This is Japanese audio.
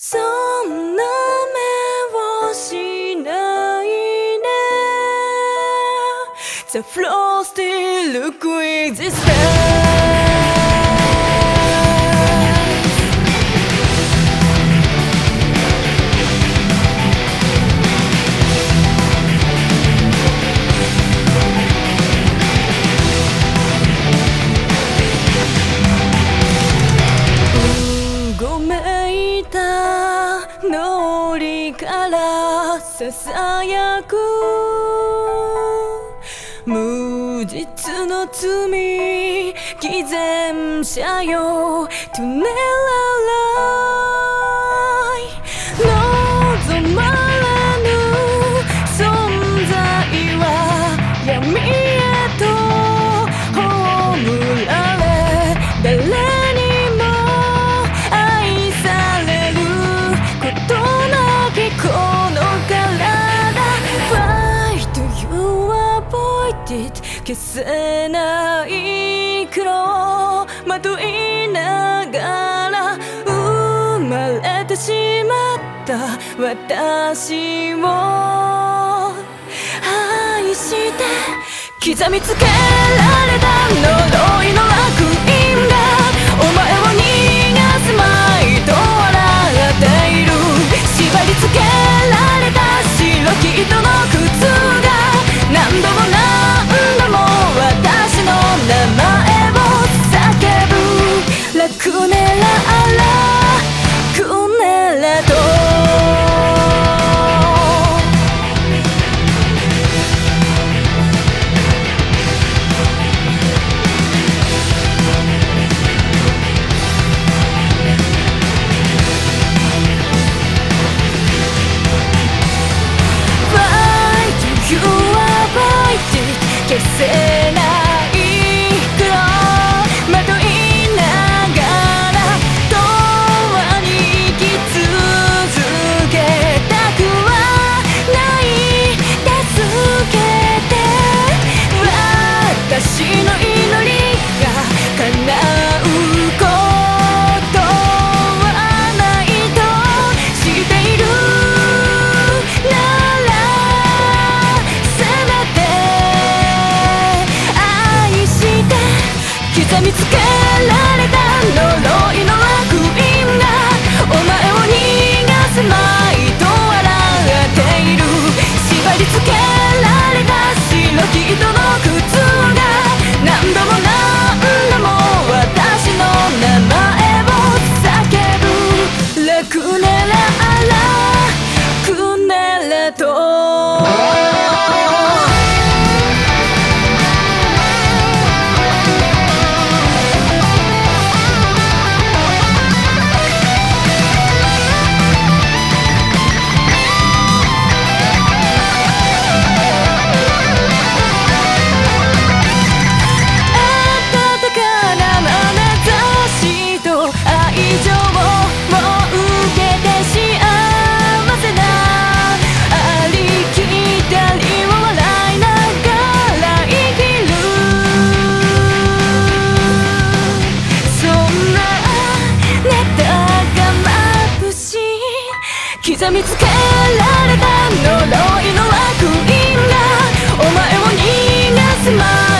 そんな目をしないで The floor still looks like this. ささやく。無実の罪偽善者よ。トゥネララ消せない黒をまといながら生まれてしまった私を愛して刻みつけられた呪いの now. くなら刻みつけられた呪いの悪印がお前を逃がす前